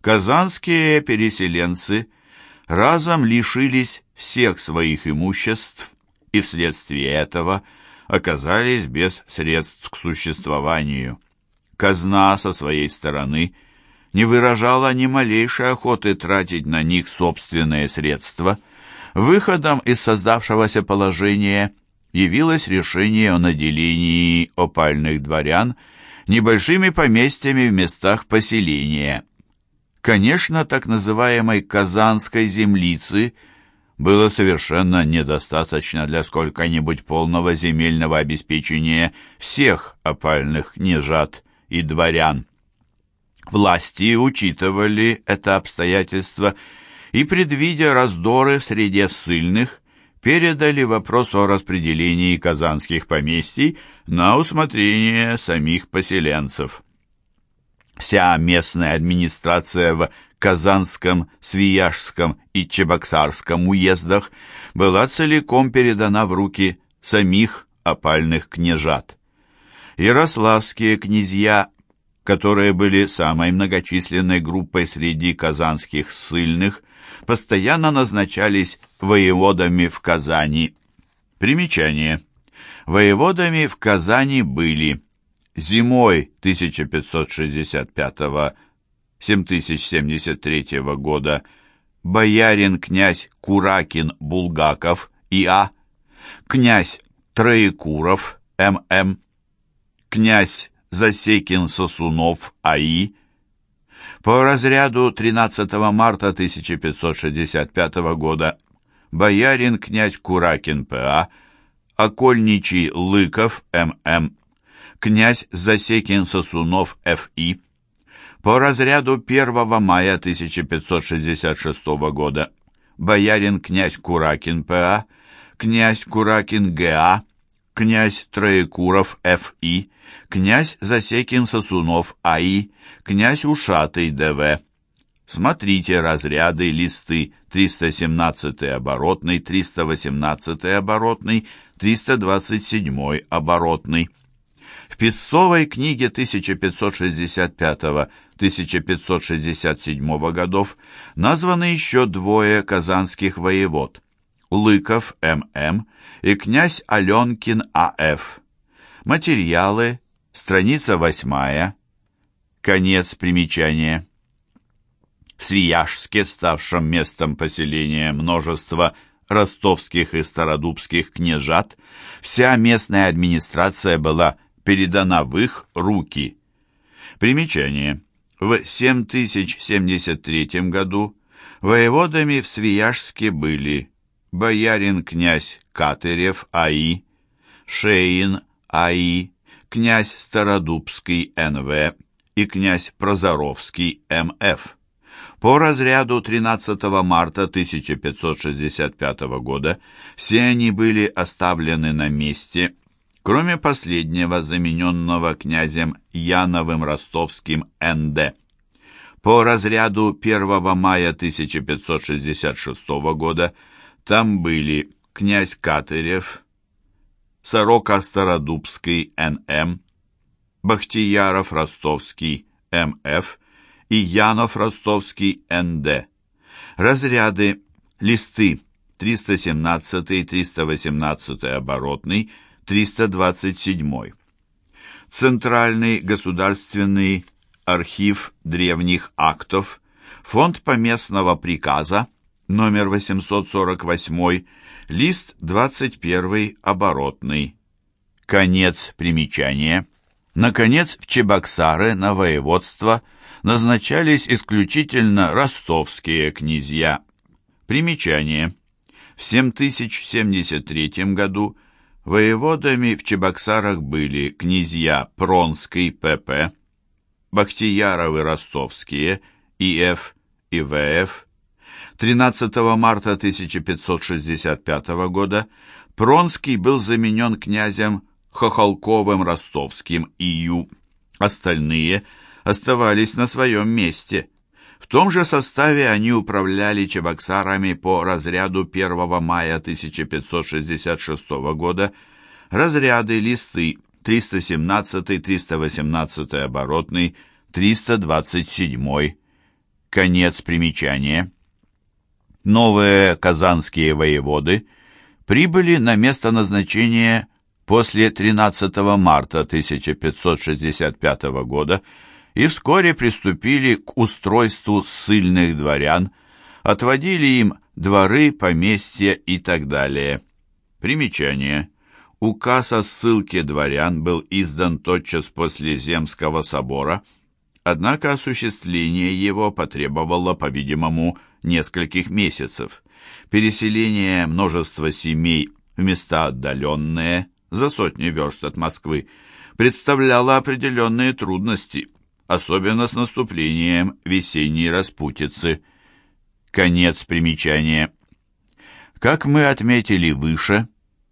казанские переселенцы разом лишились всех своих имуществ и вследствие этого оказались без средств к существованию. Казна со своей стороны не выражала ни малейшей охоты тратить на них собственные средства. Выходом из создавшегося положения явилось решение о наделении опальных дворян небольшими поместьями в местах поселения. Конечно, так называемой «казанской землицы» было совершенно недостаточно для сколько-нибудь полного земельного обеспечения всех опальных нежат и дворян. Власти учитывали это обстоятельство и, предвидя раздоры в среде ссыльных, передали вопрос о распределении казанских поместий на усмотрение самих поселенцев. Вся местная администрация в Казанском, Свияжском и Чебоксарском уездах была целиком передана в руки самих опальных княжат. Ярославские князья, которые были самой многочисленной группой среди казанских ссыльных, постоянно назначались воеводами в Казани. Примечание. Воеводами в Казани были зимой 1565-7073 года боярин князь Куракин Булгаков И.А., князь Троекуров М.М., князь Засекин Сосунов А.И., по разряду 13 марта 1565 года боярин князь Куракин П.А., окольничий Лыков М.М., князь Засекин Сосунов Ф.И. По разряду 1 мая 1566 года боярин князь Куракин П.А., князь Куракин Г.А., князь Троекуров Ф.И., князь Засекин Сосунов А.И., князь Ушатый Д.В. Смотрите разряды, листы 317 оборотный, 318 оборотный, 327 оборотный. Песцовой книге 1565-1567 годов названы еще двое казанских воевод – Лыков М.М. и князь Аленкин А.Ф. Материалы, страница 8, конец примечания. В Свияжске, ставшем местом поселения множества ростовских и стародубских княжат, вся местная администрация была передана в их руки. Примечание. В 7073 году воеводами в Свияжске были боярин князь Катырев А.И., Шеин А.И., князь Стародубский Н.В. и князь Прозоровский М.Ф. По разряду 13 марта 1565 года все они были оставлены на месте кроме последнего, замененного князем Яновым Ростовским Н.Д. По разряду 1 мая 1566 года там были князь Катырев, Сорока Стародубский Н.М., Бахтияров Ростовский М.Ф. и Янов Ростовский Н.Д. Разряды листы 317-318 оборотный – 327. Центральный государственный архив древних актов, фонд поместного приказа, номер 848, лист 21 оборотный. Конец примечания. Наконец, в Чебоксары на воеводство назначались исключительно ростовские князья. Примечание. В 7073 году Воеводами в Чебоксарах были князья Пронский П.П., Бахтияровы Ростовские И.Ф. и В.Ф. 13 марта 1565 года Пронский был заменен князем Хохолковым Ростовским И.Ю. Остальные оставались на своем месте – в том же составе они управляли Чебоксарами по разряду 1 мая 1566 года, разряды листы 317, 318 оборотный, 327. Конец примечания. Новые казанские воеводы прибыли на место назначения после 13 марта 1565 года и вскоре приступили к устройству ссыльных дворян, отводили им дворы, поместья и так далее. Примечание. Указ о ссылке дворян был издан тотчас после Земского собора, однако осуществление его потребовало, по-видимому, нескольких месяцев. Переселение множества семей в места отдаленные, за сотни верст от Москвы, представляло определенные трудности, особенно с наступлением весенней распутицы. Конец примечания. Как мы отметили выше,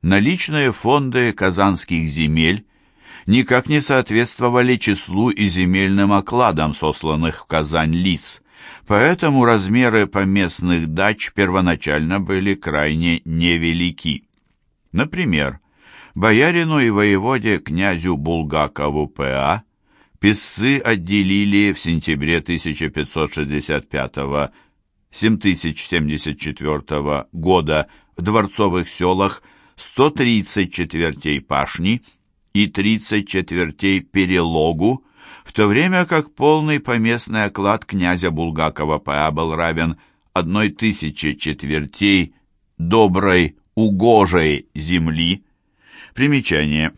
наличные фонды казанских земель никак не соответствовали числу и земельным окладам сосланных в Казань лиц, поэтому размеры поместных дач первоначально были крайне невелики. Например, боярину и воеводе князю Булгакову П.А. писцы отделили в сентябре 1565 7074 года в дворцовых селах 130 четвертей пашни и 30 четвертей перелогу, в то время как полный поместный оклад князя Булгакова П.А. был равен одной тысяче четвертей доброй угожей земли. Примечание.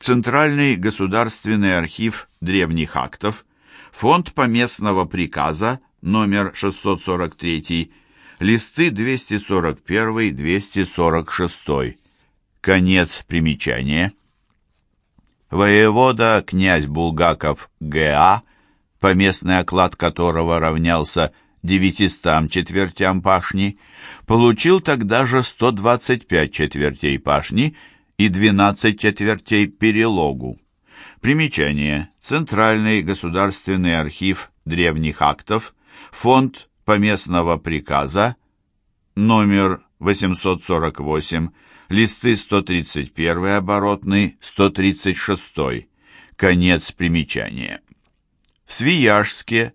Центральный государственный архив древних актов, фонд поместного приказа номер 643, листы 241-246. Конец примечания. Воевода князь Булгаков Г.А., поместный оклад которого равнялся 900 четвертям пашни, получил тогда же 125 четвертей пашни и 12 четвертей перелогу. Примечание. Центральный государственный архив древних актов, фонд поместного приказа, номер 848, листы 131 оборотный, 136, конец примечания. В Свияжске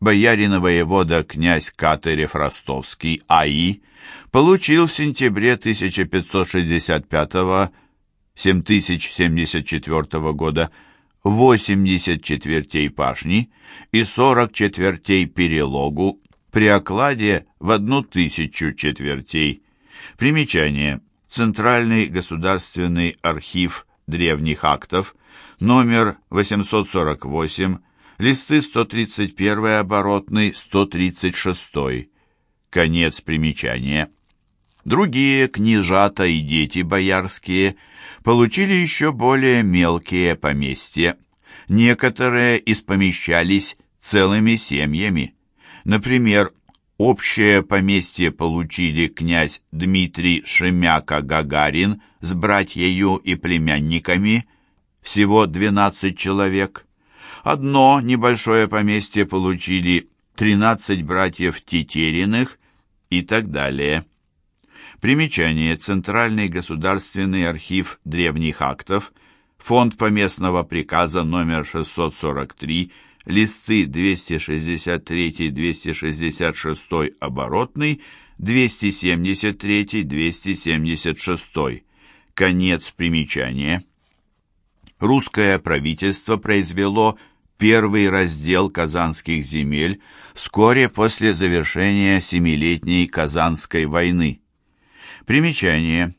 боярин воевода князь Катырев Ростовский А.И. получил в сентябре 1565 7074 года 80 четвертей пашни и 40 четвертей перелогу при окладе в одну тысячу четвертей. Примечание. Центральный государственный архив древних актов, номер 848, листы 131 оборотный, 136. Конец примечания. Другие княжата и дети боярские получили еще более мелкие поместья. Некоторые испомещались целыми семьями. Например, Общее поместье получили князь Дмитрий Шемяка-Гагарин с братьею и племянниками, всего 12 человек. Одно небольшое поместье получили 13 братьев Тетериных и так далее. Примечание. Центральный государственный архив древних актов, фонд поместного приказа номер 643 листы 263-266 оборотный, 273-276. Конец примечания. Русское правительство произвело первый раздел казанских земель вскоре после завершения Семилетней Казанской войны. Примечание.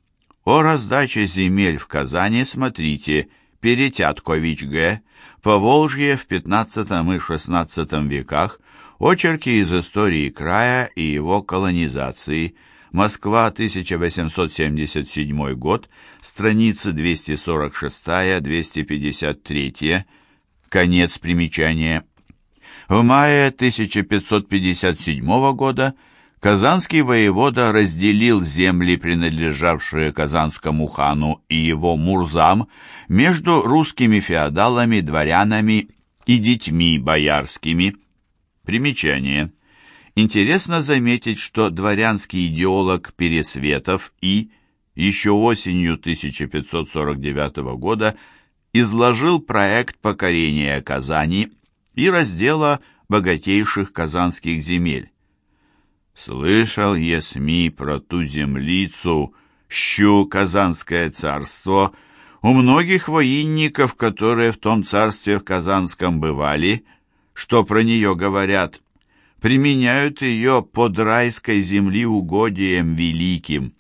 О раздаче земель в Казани смотрите Перетяткович Г., Поволжье в XV и XVI веках, очерки из истории края и его колонизации, Москва, 1877 год, страницы 246-253, конец примечания. В мае 1557 года Казанский воевода разделил земли, принадлежавшие Казанскому хану и его мурзам, между русскими феодалами, дворянами и детьми боярскими. Примечание. Интересно заметить, что дворянский идеолог Пересветов и еще осенью 1549 года изложил проект покорения Казани и раздела богатейших казанских земель. Слышал я СМИ про ту землицу, щу Казанское царство, у многих воинников, которые в том царстве в Казанском бывали, что про нее говорят, применяют ее под райской земли угодием великим.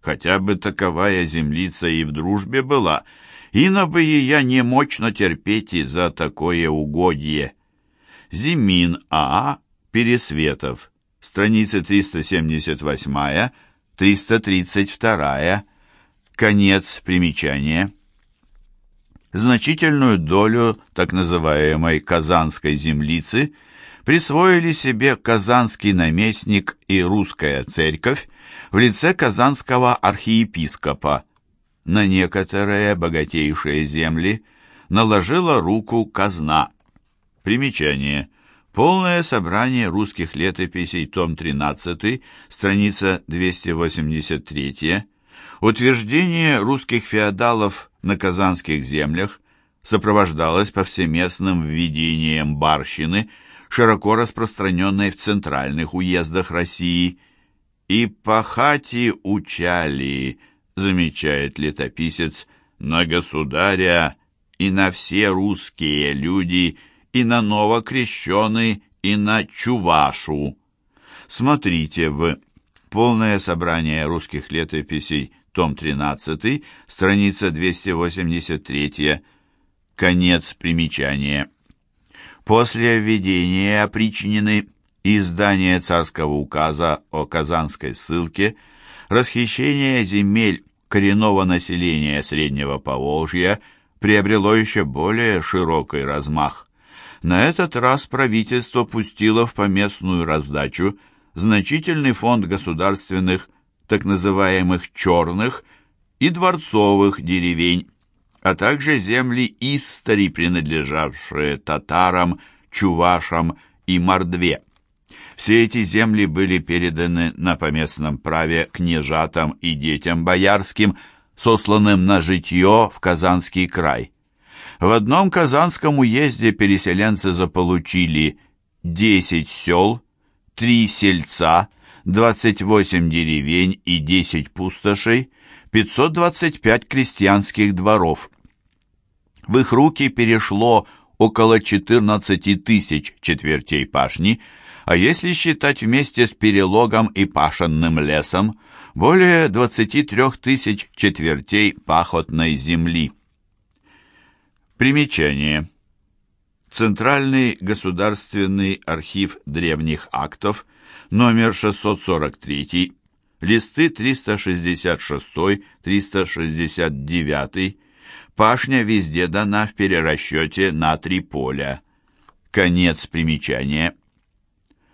Хотя бы таковая землица и в дружбе была, ино бы ее не мощно терпеть и за такое угодье. Зимин А. Пересветов страницы 378-332, конец примечания. Значительную долю так называемой «казанской землицы» присвоили себе казанский наместник и русская церковь в лице казанского архиепископа. На некоторые богатейшие земли наложила руку казна. Примечание – Полное собрание русских летописей, том 13, страница 283. Утверждение русских феодалов на казанских землях сопровождалось повсеместным введением барщины, широко распространенной в центральных уездах России. «И пахати учали», замечает летописец, «на государя и на все русские люди – и на новокрещеный, и на чувашу. Смотрите в «Полное собрание русских летописей», том 13, страница 283, конец примечания. После введения опричнины и издания царского указа о казанской ссылке расхищение земель коренного населения Среднего Поволжья приобрело еще более широкий размах. На этот раз правительство пустило в поместную раздачу значительный фонд государственных так называемых «черных» и дворцовых деревень, а также земли истори, принадлежавшие татарам, чувашам и мордве. Все эти земли были переданы на поместном праве княжатам и детям боярским, сосланным на житье в Казанский край. В одном Казанском уезде переселенцы заполучили 10 сел, 3 сельца, 28 деревень и 10 пустошей, 525 крестьянских дворов. В их руки перешло около 14 тысяч четвертей пашни, а если считать вместе с перелогом и пашенным лесом, более 23 тысяч четвертей пахотной земли. Примечание. Центральный государственный архив древних актов, номер 643, листы 366-369, пашня везде дана в перерасчете на три поля. Конец примечания.